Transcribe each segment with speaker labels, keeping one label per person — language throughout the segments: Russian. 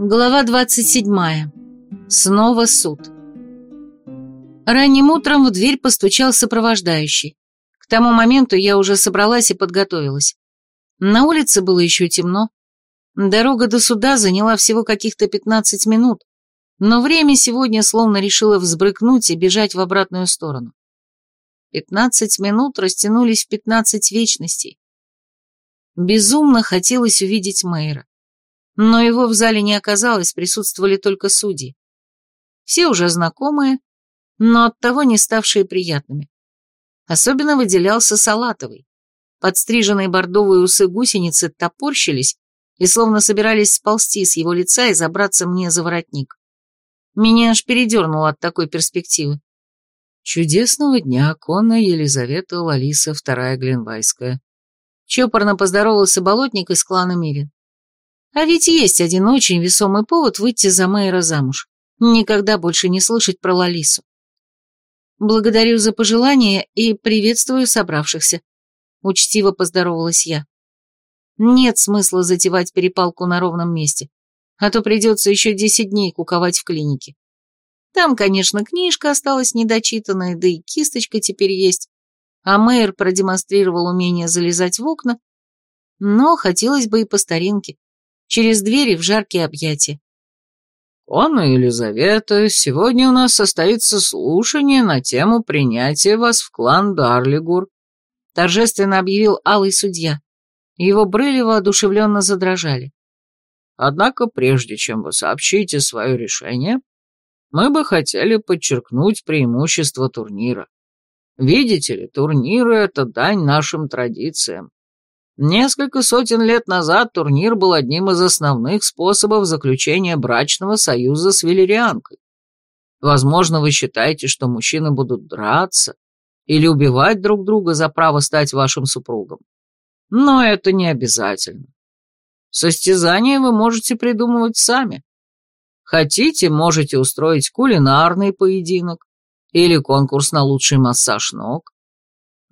Speaker 1: Глава 27. Снова суд. Ранним утром в дверь постучал сопровождающий. К тому моменту я уже собралась и подготовилась. На улице было еще темно. Дорога до суда заняла всего каких-то 15 минут, но время сегодня словно решило взбрыкнуть и бежать в обратную сторону. 15 минут растянулись в 15 вечностей. Безумно хотелось увидеть Мэйра. Но его в зале не оказалось, присутствовали только судьи. Все уже знакомые, но оттого не ставшие приятными. Особенно выделялся Салатовый. Подстриженные бордовые усы гусеницы топорщились и словно собирались сползти с его лица и забраться мне за воротник. Меня аж передернуло от такой перспективы.
Speaker 2: Чудесного дня, конная Елизавета Лалиса Вторая Гленвайская.
Speaker 1: Чопорно поздоровался болотник из клана Мирин. А ведь есть один очень весомый повод выйти за Мэйра замуж. Никогда больше не слышать про Лалису. Благодарю за пожелание и приветствую собравшихся. Учтиво поздоровалась я. Нет смысла затевать перепалку на ровном месте, а то придется еще десять дней куковать в клинике. Там, конечно, книжка осталась недочитанная, да и кисточка теперь есть, а мэр продемонстрировал умение залезать в окна, но хотелось бы и по старинке через двери в жаркие объятия.
Speaker 2: «Конна Елизавета, сегодня у нас состоится слушание на тему принятия вас в клан Дарлигур», торжественно объявил алый судья. Его брыли воодушевленно задрожали. «Однако, прежде чем вы сообщите свое решение, мы бы хотели подчеркнуть преимущество турнира. Видите ли, турниры — это дань нашим традициям. Несколько сотен лет назад турнир был одним из основных способов заключения брачного союза с велерианкой. Возможно, вы считаете, что мужчины будут драться или убивать друг друга за право стать вашим супругом. Но это не обязательно. Состязания вы можете придумывать сами. Хотите, можете устроить кулинарный поединок или конкурс на лучший массаж ног.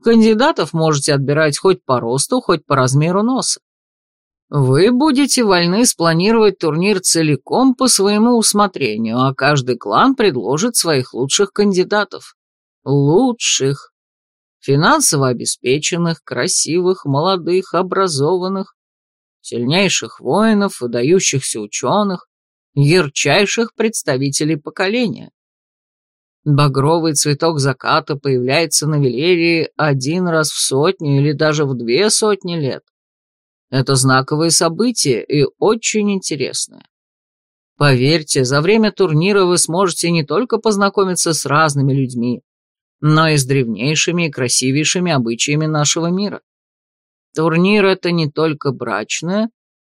Speaker 2: Кандидатов можете отбирать хоть по росту, хоть по размеру носа. Вы будете вольны спланировать турнир целиком по своему усмотрению, а каждый клан предложит своих лучших кандидатов. Лучших. Финансово обеспеченных, красивых, молодых, образованных, сильнейших воинов, выдающихся ученых, ярчайших представителей поколения. Багровый цветок заката появляется на Велерии один раз в сотню или даже в две сотни лет. Это знаковое событие и очень интересное. Поверьте, за время турнира вы сможете не только познакомиться с разными людьми, но и с древнейшими и красивейшими обычаями нашего мира. Турнир — это не только брачное,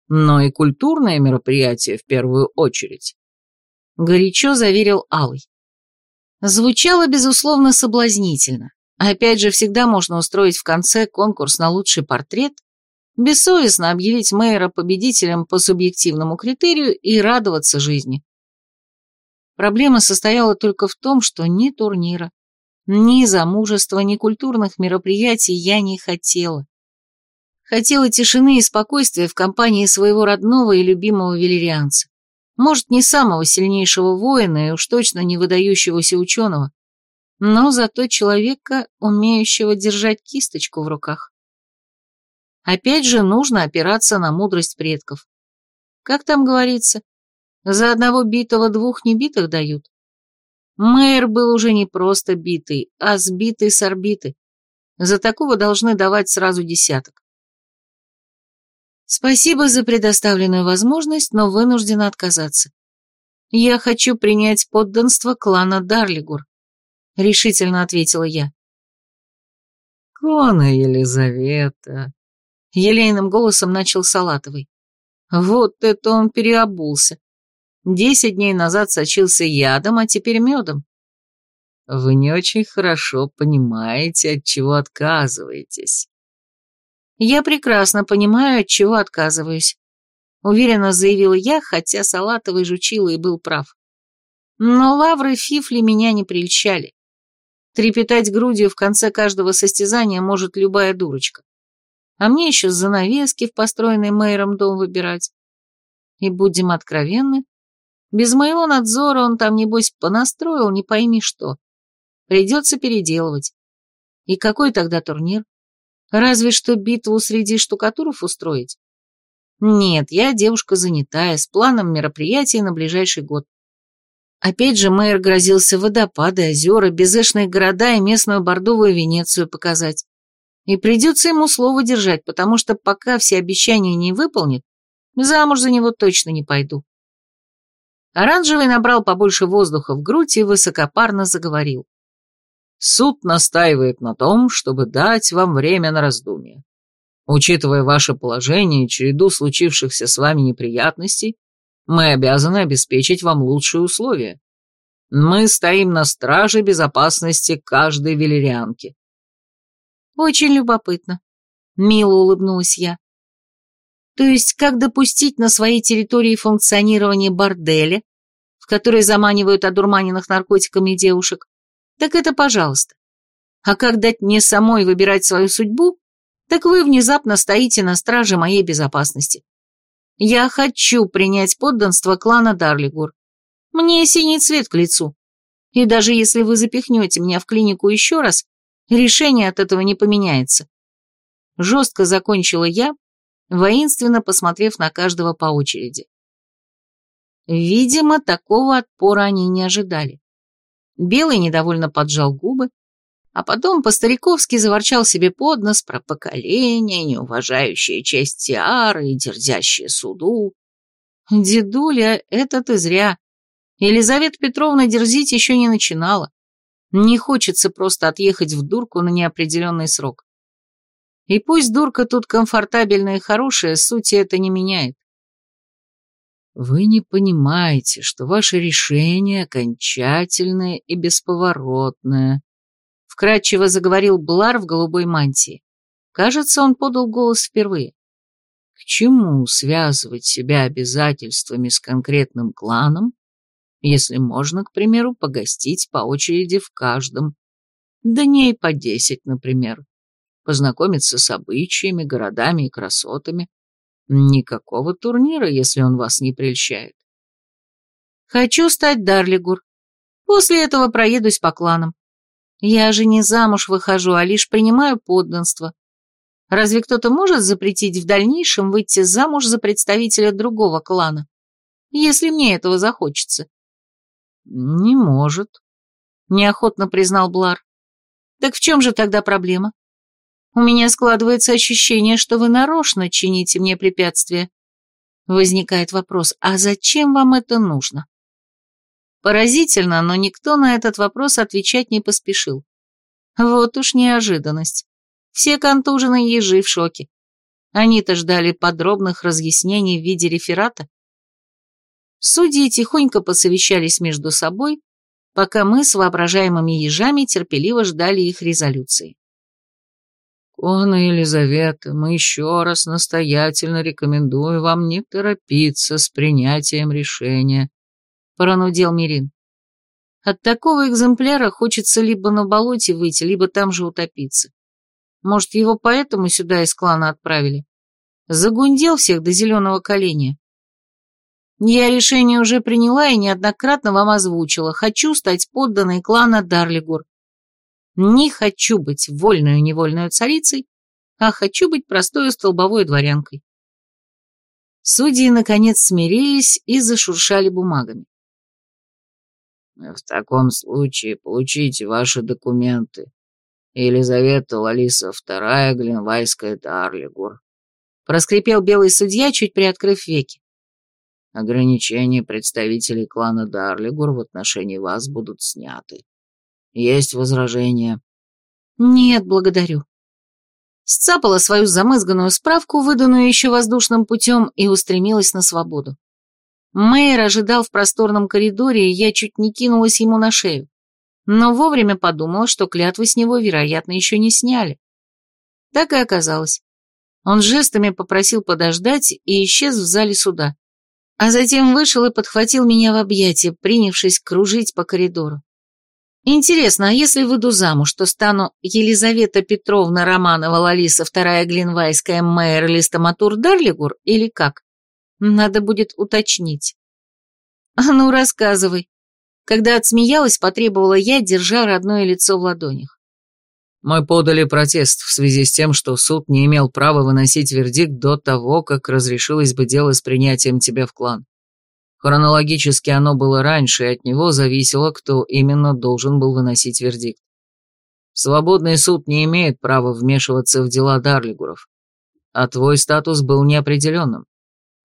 Speaker 2: но и культурное мероприятие в первую очередь.
Speaker 1: Горячо заверил Алый. Звучало, безусловно, соблазнительно. Опять же, всегда можно устроить в конце конкурс на лучший портрет, бессовестно объявить мэра победителем по субъективному критерию и радоваться жизни. Проблема состояла только в том, что ни турнира, ни замужества, ни культурных мероприятий я не хотела. Хотела тишины и спокойствия в компании своего родного и любимого велерианца. Может, не самого сильнейшего воина и уж точно не выдающегося ученого, но зато человека, умеющего держать кисточку в руках. Опять же, нужно опираться на мудрость предков. Как там говорится, за одного битого двух небитых дают. Мэйр был уже не просто битый, а сбитый с орбиты. За такого должны давать сразу десяток. Спасибо за предоставленную возможность, но вынуждена отказаться. Я хочу принять подданство клана Дарлигур, решительно ответила я.
Speaker 2: Клана Елизавета, елейным голосом начал Салатовый.
Speaker 1: Вот это он переобулся. Десять дней назад сочился ядом, а теперь медом.
Speaker 2: Вы не очень хорошо понимаете, от чего отказываетесь.
Speaker 1: «Я прекрасно понимаю, от чего отказываюсь», — уверенно заявила я, хотя салатовый жучила и был прав. Но лавры фифли меня не прельщали. Трепетать грудью в конце каждого состязания может любая дурочка. А мне еще занавески в построенный мэром дом выбирать. И будем откровенны, без моего надзора он там, небось, понастроил не пойми что. Придется переделывать. И какой тогда турнир? Разве что битву среди штукатуров устроить? Нет, я девушка занятая, с планом мероприятий на ближайший год. Опять же, мэр грозился водопады, озера, безэшные города и местную бордовую Венецию показать. И придется ему слово держать, потому что пока все обещания не выполнит, замуж за него точно не пойду. Оранжевый набрал побольше воздуха в грудь и высокопарно заговорил. Суд настаивает на том, чтобы дать вам время на раздумье. Учитывая ваше положение и череду случившихся с вами неприятностей, мы обязаны обеспечить вам лучшие условия. Мы стоим на страже безопасности каждой велерианки. Очень любопытно. Мило улыбнулась я. То есть, как допустить на своей территории функционирование борделя, в который заманивают одурманенных наркотиками девушек, так это пожалуйста. А как дать мне самой выбирать свою судьбу, так вы внезапно стоите на страже моей безопасности. Я хочу принять подданство клана Дарлигур. Мне синий цвет к лицу. И даже если вы запихнете меня в клинику еще раз, решение от этого не поменяется. Жестко закончила я, воинственно посмотрев на каждого по очереди. Видимо, такого отпора они не ожидали. Белый недовольно поджал губы, а потом по-стариковски заворчал себе под нос про поколение, неуважающее честь Тиары и дерзящее суду. Дедуля, это ты зря. Елизавета Петровна дерзить еще не начинала. Не хочется просто отъехать в дурку на неопределенный срок. И пусть дурка тут комфортабельная и хорошая, сути это не меняет. Вы не понимаете, что ваше решение окончательное и бесповоротное. Вкратчиво заговорил Блар в голубой мантии. Кажется, он подал голос впервые. К чему связывать себя обязательствами с конкретным кланом, если можно, к примеру, погостить по очереди в каждом? Дней по десять, например познакомиться с обычаями, городами и красотами. Никакого турнира, если он вас не прельщает. Хочу стать Дарлигур. После этого проедусь по кланам. Я же не замуж выхожу, а лишь принимаю подданство. Разве кто-то может запретить в дальнейшем выйти замуж за представителя другого клана, если мне этого захочется? Не может, неохотно признал Блар. Так в чем же тогда проблема? У меня складывается ощущение, что вы нарочно чините мне препятствия. Возникает вопрос, а зачем вам это нужно? Поразительно, но никто на этот вопрос отвечать не поспешил. Вот уж неожиданность. Все контуженные ежи в шоке. Они-то ждали подробных разъяснений в виде реферата. Судьи тихонько посовещались между собой, пока мы с воображаемыми ежами терпеливо ждали их резолюции. «Кона Елизавета, мы еще раз настоятельно рекомендуем вам не торопиться с принятием решения», — пронудел Мирин. «От такого экземпляра хочется либо на болоте выйти, либо там же утопиться. Может, его поэтому сюда из клана отправили? Загундел всех до зеленого коленя. Я решение уже приняла и неоднократно вам озвучила. Хочу стать подданной клана Дарлигур. Не хочу быть вольную-невольную царицей, а хочу быть простой столбовой дворянкой. Судьи, наконец, смирились и зашуршали бумагами. В таком случае получите ваши документы. Елизавета Лалиса II, Гленвайская Дарлигур. Проскрипел белый судья, чуть приоткрыв веки. Ограничения представителей клана Дарлигур в отношении вас будут сняты. Есть возражения? Нет, благодарю. Сцапала свою замызганную справку, выданную еще воздушным путем, и устремилась на свободу. Мэйр ожидал в просторном коридоре, и я чуть не кинулась ему на шею. Но вовремя подумала, что клятвы с него, вероятно, еще не сняли. Так и оказалось. Он жестами попросил подождать и исчез в зале суда. А затем вышел и подхватил меня в объятия, принявшись кружить по коридору. Интересно, а если выйду замуж, то стану Елизавета Петровна Романова Лалиса вторая Глинвайская мэр Листоматур Дарлигур или как? Надо будет уточнить. А ну, рассказывай. Когда отсмеялась, потребовала я, держа родное лицо в ладонях.
Speaker 2: Мы подали протест в связи с тем, что суд не имел права выносить вердикт до того, как разрешилось бы дело с принятием тебя в клан. Хронологически оно было раньше, и от него зависело, кто именно должен был выносить вердикт. Свободный суд не имеет права вмешиваться в дела Дарлигуров, а твой статус был неопределенным,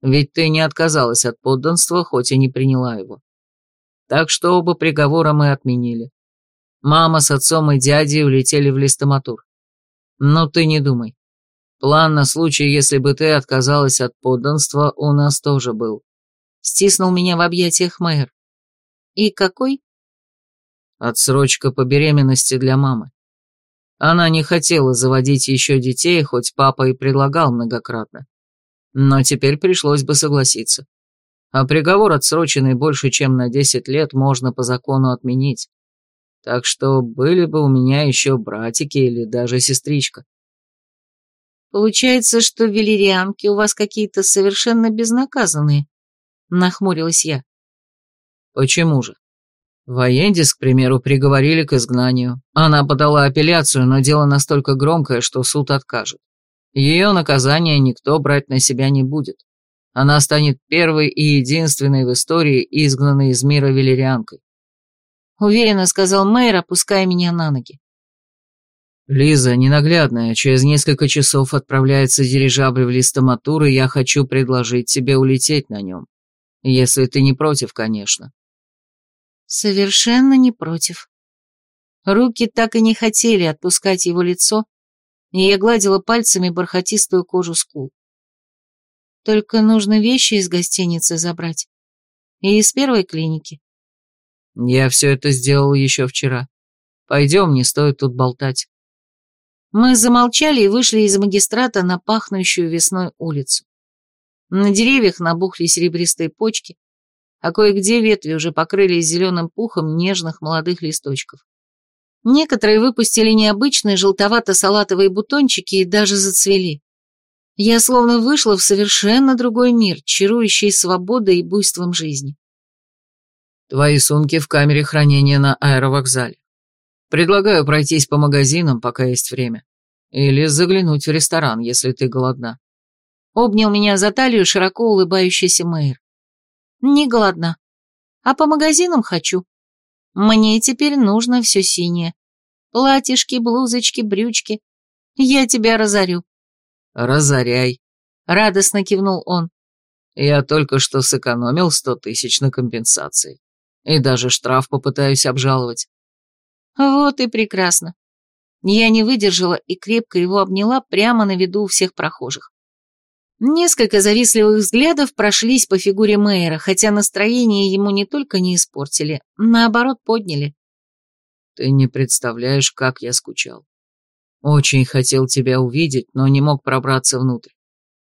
Speaker 2: ведь ты не отказалась от подданства, хоть и не приняла его. Так что оба приговора мы отменили. Мама с отцом и дядей улетели в Листоматур. Но ты не думай. План на случай, если бы ты отказалась от подданства, у нас тоже был.
Speaker 1: Стиснул меня в объятиях мэр. И какой?
Speaker 2: Отсрочка по беременности для мамы. Она не хотела заводить еще детей, хоть папа и предлагал многократно. Но теперь пришлось бы согласиться. А приговор, отсроченный больше, чем на 10 лет, можно по закону отменить. Так что были бы у меня еще братики или даже сестричка.
Speaker 1: Получается, что велирианки у вас какие-то совершенно безнаказанные, нахмурилась я.
Speaker 2: Почему же? Воендис, к примеру, приговорили к изгнанию. Она подала апелляцию, но дело настолько громкое, что суд откажет. Ее наказание никто брать на себя не будет. Она станет первой и единственной в истории изгнанной из мира велирианкой.
Speaker 1: Уверенно сказал мэр, опуская меня на ноги.
Speaker 2: «Лиза, ненаглядная, через несколько часов отправляется дирижабль в Листоматур, и я хочу предложить тебе улететь на нем. Если ты не против, конечно».
Speaker 1: Совершенно не против. Руки так и не хотели отпускать его лицо, и я гладила пальцами бархатистую кожу скул. Только нужно вещи из гостиницы забрать. И из первой клиники.
Speaker 2: Я все это сделал еще вчера. Пойдем, не стоит тут болтать.
Speaker 1: Мы замолчали и вышли из магистрата на пахнущую весной улицу. На деревьях набухли серебристые почки, а кое-где ветви уже покрылись зеленым пухом нежных молодых листочков. Некоторые выпустили необычные желтовато-салатовые бутончики и даже зацвели. Я словно вышла в совершенно другой мир, чарующий свободой и буйством жизни.
Speaker 2: Твои сумки в камере хранения на аэровокзале. Предлагаю пройтись по магазинам, пока есть время. Или заглянуть в ресторан, если ты голодна.
Speaker 1: Обнял меня за талию широко улыбающийся мэр. Не голодна. А по магазинам хочу. Мне теперь нужно все синее. Платьишки, блузочки, брючки. Я тебя разорю.
Speaker 2: Разоряй.
Speaker 1: Радостно кивнул он.
Speaker 2: Я только что сэкономил сто тысяч на компенсации. И даже штраф попытаюсь обжаловать.
Speaker 1: Вот и прекрасно. Я не выдержала и крепко его обняла прямо на виду у всех прохожих. Несколько завистливых взглядов прошлись по фигуре Мэйра, хотя настроение ему не только не испортили, наоборот подняли.
Speaker 2: Ты не представляешь, как я скучал. Очень хотел тебя увидеть, но не мог пробраться внутрь.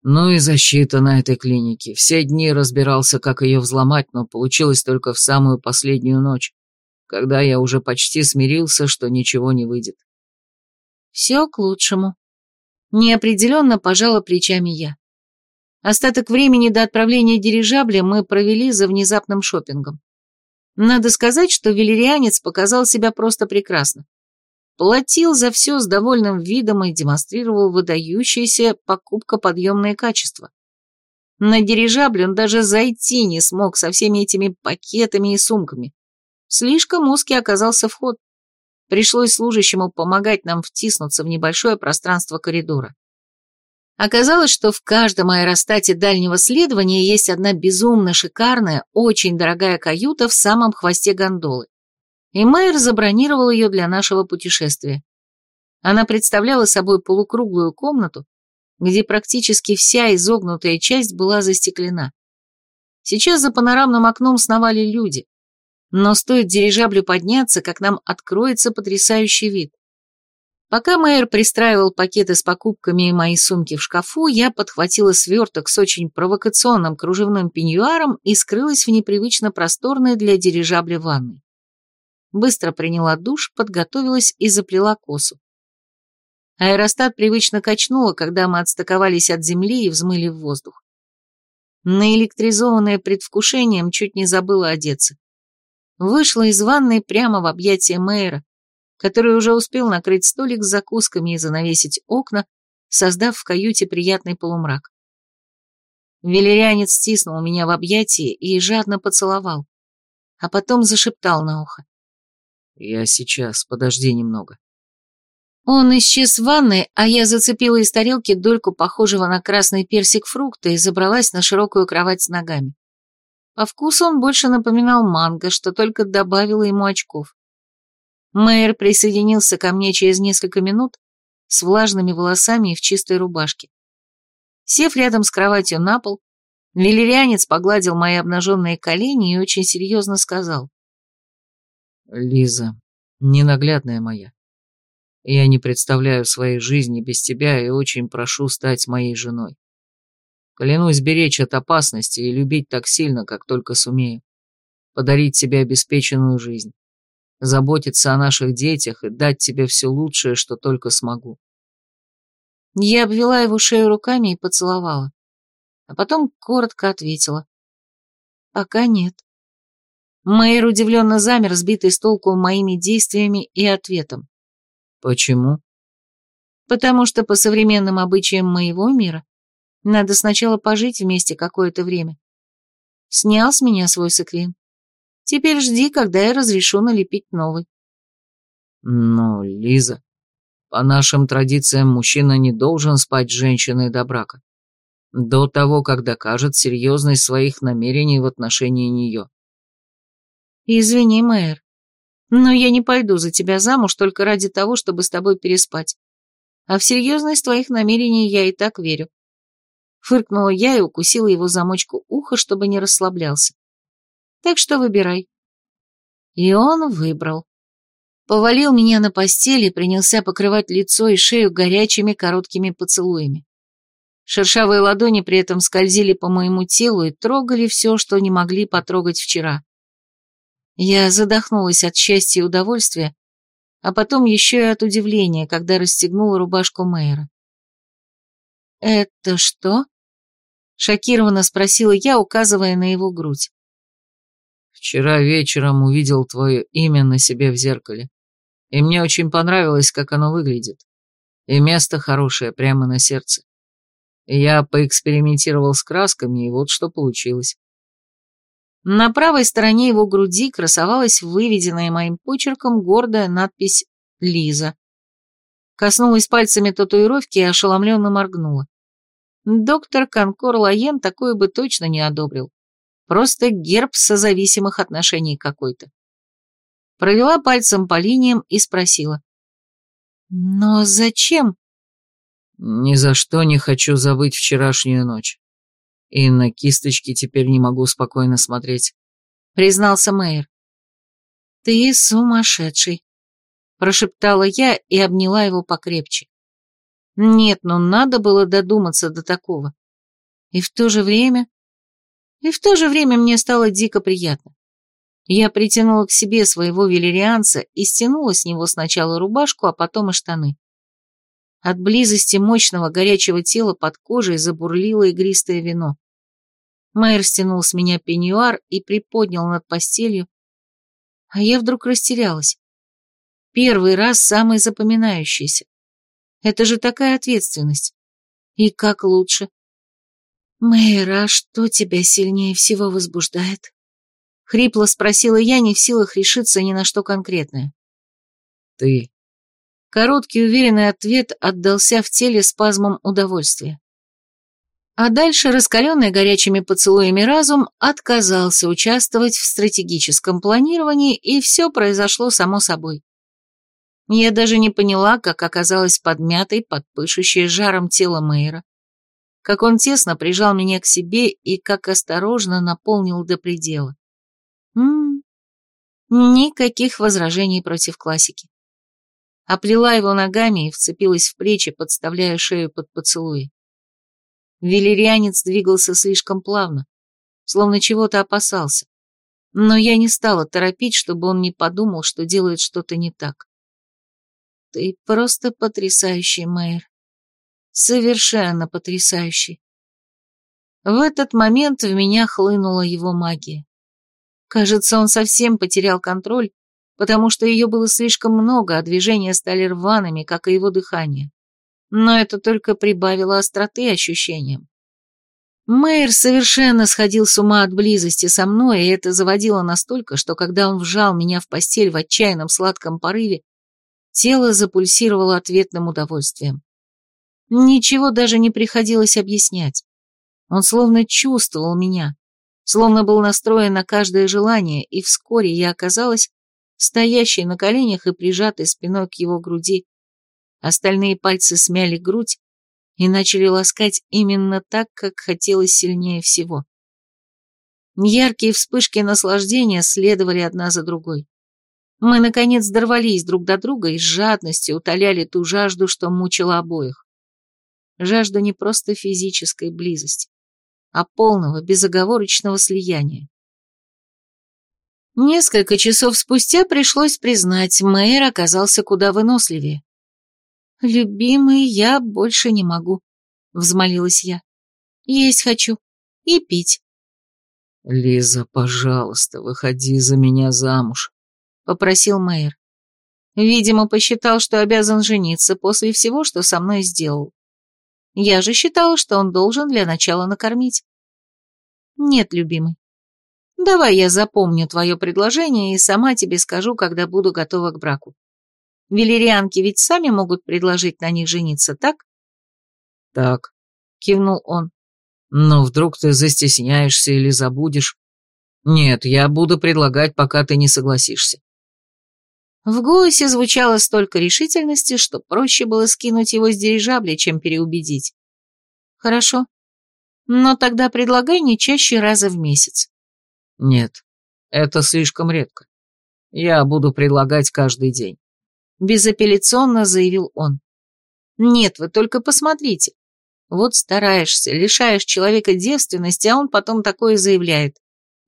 Speaker 2: Ну и защита на этой клинике. Все дни разбирался, как ее взломать, но получилось только в самую последнюю ночь, когда я уже почти смирился, что ничего не выйдет.
Speaker 1: Все к лучшему. Неопределенно пожала плечами я. Остаток времени до отправления дирижабля мы провели за внезапным шопингом. Надо сказать, что велирианец показал себя просто прекрасно. Платил за все с довольным видом и демонстрировал выдающееся покупка-подъемное качество. На дирижабль он даже зайти не смог со всеми этими пакетами и сумками. Слишком узкий оказался вход. Пришлось служащему помогать нам втиснуться в небольшое пространство коридора. Оказалось, что в каждом аэростате дальнего следования есть одна безумно шикарная, очень дорогая каюта в самом хвосте гондолы. И Майер забронировал ее для нашего путешествия. Она представляла собой полукруглую комнату, где практически вся изогнутая часть была застеклена. Сейчас за панорамным окном сновали люди, но стоит дирижаблю подняться, как нам откроется потрясающий вид. Пока мэр пристраивал пакеты с покупками и мои сумки в шкафу, я подхватила сверток с очень провокационным кружевным пеньюаром и скрылась в непривычно просторной для дирижабля ванной. Быстро приняла душ, подготовилась и заплела косу. Аэростат привычно качнуло, когда мы отстыковались от земли и взмыли в воздух. наэлектризованная предвкушением, чуть не забыла одеться. Вышла из ванной прямо в объятия мэра, который уже успел накрыть столик с закусками и занавесить окна, создав в каюте приятный полумрак. Велерянец стиснул меня в объятии и жадно поцеловал, а потом зашептал на ухо.
Speaker 2: «Я сейчас, подожди немного».
Speaker 1: Он исчез в ванной, а я зацепила из тарелки дольку похожего на красный персик фрукта и забралась на широкую кровать с ногами. По вкусу он больше напоминал манго, что только добавило ему очков. Мэйр присоединился ко мне через несколько минут с влажными волосами и в чистой рубашке. Сев рядом с кроватью на пол, велерянец погладил мои обнаженные колени и очень серьезно сказал.
Speaker 2: «Лиза, ненаглядная моя, я не представляю своей жизни без тебя и очень прошу стать моей женой. Клянусь беречь от опасности и любить так сильно, как только сумею. Подарить тебе обеспеченную жизнь. Заботиться о наших детях и дать тебе все лучшее, что только смогу.
Speaker 1: Я обвела его шею руками и поцеловала. А потом коротко ответила. Пока нет. Мэйр удивленно замер, сбитый с толку моими действиями и ответом.
Speaker 2: Почему?
Speaker 1: Потому что по современным обычаям моего мира надо сначала пожить вместе какое-то время. Снял с меня свой секвин. Теперь жди, когда я разрешу налепить новый.
Speaker 2: Но, Лиза, по нашим традициям мужчина не должен спать с женщиной до брака. До того, как докажет серьезность своих намерений в отношении нее.
Speaker 1: Извини, мэр, но я не пойду за тебя замуж только ради того, чтобы с тобой переспать. А в серьезность твоих намерений я и так верю. Фыркнула я и укусила его замочку уха, чтобы не расслаблялся. Так что выбирай. И он выбрал. Повалил меня на постель и принялся покрывать лицо и шею горячими короткими поцелуями. Шершавые ладони при этом скользили по моему телу и трогали все, что не могли потрогать вчера. Я задохнулась от счастья и удовольствия, а потом еще и от удивления, когда расстегнула рубашку Мэйра. «Это что?» — шокированно спросила я, указывая на его грудь.
Speaker 2: «Вчера вечером увидел твое имя на себе в зеркале, и мне очень понравилось, как оно выглядит. И место хорошее, прямо на сердце. Я поэкспериментировал с красками, и вот что получилось.
Speaker 1: На правой стороне его груди красовалась выведенная моим почерком гордая надпись «Лиза». Коснулась пальцами татуировки и ошеломленно моргнула. Доктор Конкор Лаен такое бы точно не одобрил. Просто герб созависимых отношений какой-то. Провела пальцем по линиям и спросила. «Но зачем?»
Speaker 2: «Ни за что не хочу забыть вчерашнюю ночь и на кисточки теперь не могу спокойно смотреть», — признался Мэйр.
Speaker 1: «Ты сумасшедший», — прошептала я и обняла его покрепче. Нет, ну надо было додуматься до такого. И в то же время... И в то же время мне стало дико приятно. Я притянула к себе своего велерианца и стянула с него сначала рубашку, а потом и штаны. От близости мощного горячего тела под кожей забурлило игристое вино. Майер стянул с меня пеньюар и приподнял над постелью, а я вдруг растерялась. Первый раз самый запоминающийся. Это же такая ответственность. И как лучше? Мэйр, а что тебя сильнее всего возбуждает? Хрипло спросила я, не в силах решиться ни на что конкретное.
Speaker 2: Ты.
Speaker 1: Короткий уверенный ответ отдался в теле спазмом удовольствия. А дальше раскаленный горячими поцелуями разум отказался участвовать в стратегическом планировании, и все произошло само собой. Я даже не поняла, как оказалась подмятой под пышущее жаром тело Мэйра, как он тесно прижал меня к себе и как осторожно наполнил до предела. М -м, никаких возражений против классики. Оплела его ногами и вцепилась в плечи, подставляя шею под поцелуи. Велерианец двигался слишком плавно, словно чего-то опасался. Но я не стала торопить, чтобы он не подумал, что делает что-то не так. Ты просто потрясающий, Мэйр. Совершенно потрясающий. В этот момент в меня хлынула его магия. Кажется, он совсем потерял контроль, потому что ее было слишком много, а движения стали рваными, как и его дыхание. Но это только прибавило остроты ощущениям. Мэйр совершенно сходил с ума от близости со мной, и это заводило настолько, что когда он вжал меня в постель в отчаянном сладком порыве, тело запульсировало ответным удовольствием. Ничего даже не приходилось объяснять. Он словно чувствовал меня, словно был настроен на каждое желание, и вскоре я оказалась стоящей на коленях и прижатой спиной к его груди. Остальные пальцы смяли грудь и начали ласкать именно так, как хотелось сильнее всего. Яркие вспышки наслаждения следовали одна за другой. Мы, наконец, дорвались друг до друга и с жадностью утоляли ту жажду, что мучила обоих. Жажду не просто физической близости, а полного, безоговорочного слияния. Несколько часов спустя пришлось признать, Мэйр оказался куда выносливее. «Любимый, я больше не могу», — взмолилась я. «Есть хочу. И пить».
Speaker 2: «Лиза, пожалуйста, выходи за меня замуж», — попросил Мэйр.
Speaker 1: Видимо, посчитал, что обязан жениться после всего, что со мной сделал. Я же считала, что он должен для начала накормить. Нет, любимый. Давай я запомню твое предложение и сама тебе скажу, когда буду готова к браку. Велерианки ведь сами могут предложить на них жениться, так?
Speaker 2: Так,
Speaker 1: кивнул он.
Speaker 2: Но вдруг ты застесняешься или забудешь? Нет, я буду предлагать, пока ты не согласишься.
Speaker 1: В голосе звучало столько решительности, что проще было скинуть его с дирижабля, чем переубедить. Хорошо. Но тогда предлагай не чаще раза в месяц.
Speaker 2: Нет, это слишком редко. Я буду предлагать каждый день.
Speaker 1: Безапелляционно заявил он. Нет, вы только посмотрите. Вот стараешься, лишаешь человека девственности, а он потом такое заявляет.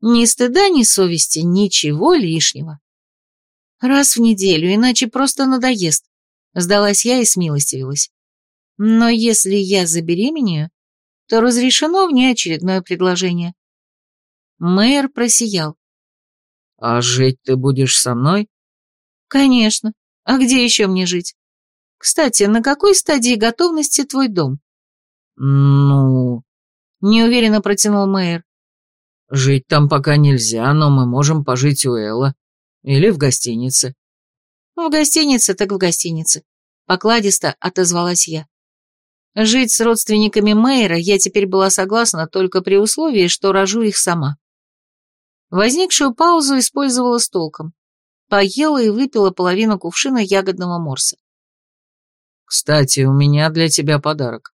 Speaker 1: Ни стыда, ни совести, ничего лишнего. Раз в неделю, иначе просто надоест. Сдалась я и смилостивилась. Но если я забеременею, то разрешено внеочередное предложение. Мэр просиял.
Speaker 2: «А жить ты будешь со мной?»
Speaker 1: «Конечно. А где еще мне жить? Кстати, на какой стадии готовности твой дом?»
Speaker 2: «Ну...»
Speaker 1: — неуверенно протянул мэр.
Speaker 2: «Жить там пока нельзя, но мы можем пожить у Элла. Или в гостинице».
Speaker 1: «В гостинице так в гостинице», — покладисто отозвалась я. Жить с родственниками Мэйра я теперь была согласна только при условии, что рожу их сама. Возникшую паузу использовала с толком. Поела и выпила половину кувшина ягодного морса.
Speaker 2: «Кстати, у меня для тебя подарок.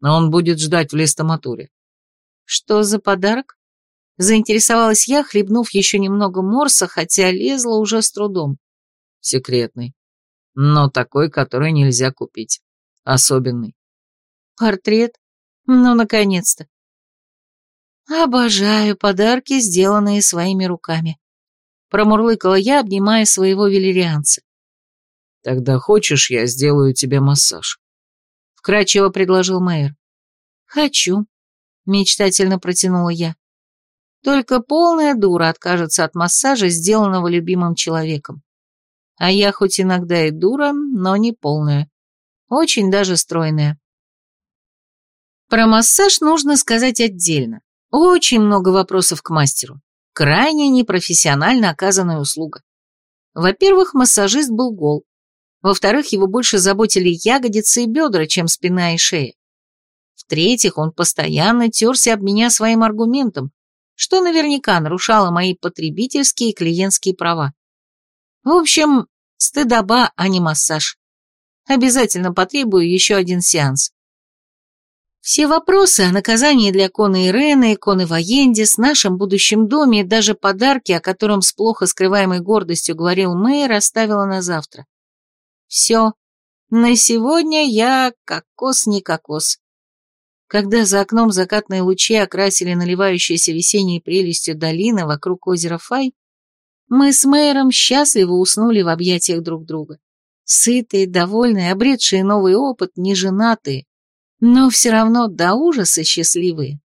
Speaker 2: Но он будет ждать в листоматуре».
Speaker 1: «Что за подарок?» Заинтересовалась я, хлебнув еще немного морса, хотя лезла уже с трудом.
Speaker 2: Секретный. Но такой, который нельзя купить. Особенный.
Speaker 1: Портрет? Ну, наконец-то. Обожаю подарки, сделанные своими руками. Промурлыкала я, обнимая своего велерианца.
Speaker 2: Тогда хочешь, я сделаю тебе массаж?
Speaker 1: Вкрадчиво предложил мэр. Хочу, мечтательно протянула я. Только полная дура откажется от массажа, сделанного любимым человеком. А я хоть иногда и дура, но не полная. Очень даже стройная. Про массаж нужно сказать отдельно. Очень много вопросов к мастеру. Крайне непрофессионально оказанная услуга. Во-первых, массажист был гол. Во-вторых, его больше заботили ягодицы и бедра, чем спина и шея. В-третьих, он постоянно терся об меня своим аргументом, что наверняка нарушало мои потребительские и клиентские права. В общем, стыдоба, а не массаж. Обязательно потребую еще один сеанс. Все вопросы о наказании для Коны Ирены, Коны Воендис, нашем будущем доме и даже подарки, о котором с плохо скрываемой гордостью говорил мэр, оставила на завтра. Все. На сегодня я кокос не кокос. Когда за окном закатные лучи окрасили наливающиеся весенней прелестью долины вокруг озера Фай, мы с мэром счастливо уснули в объятиях друг друга. Сытые, довольные, обретшие новый опыт, неженатые, но все равно до ужаса счастливые.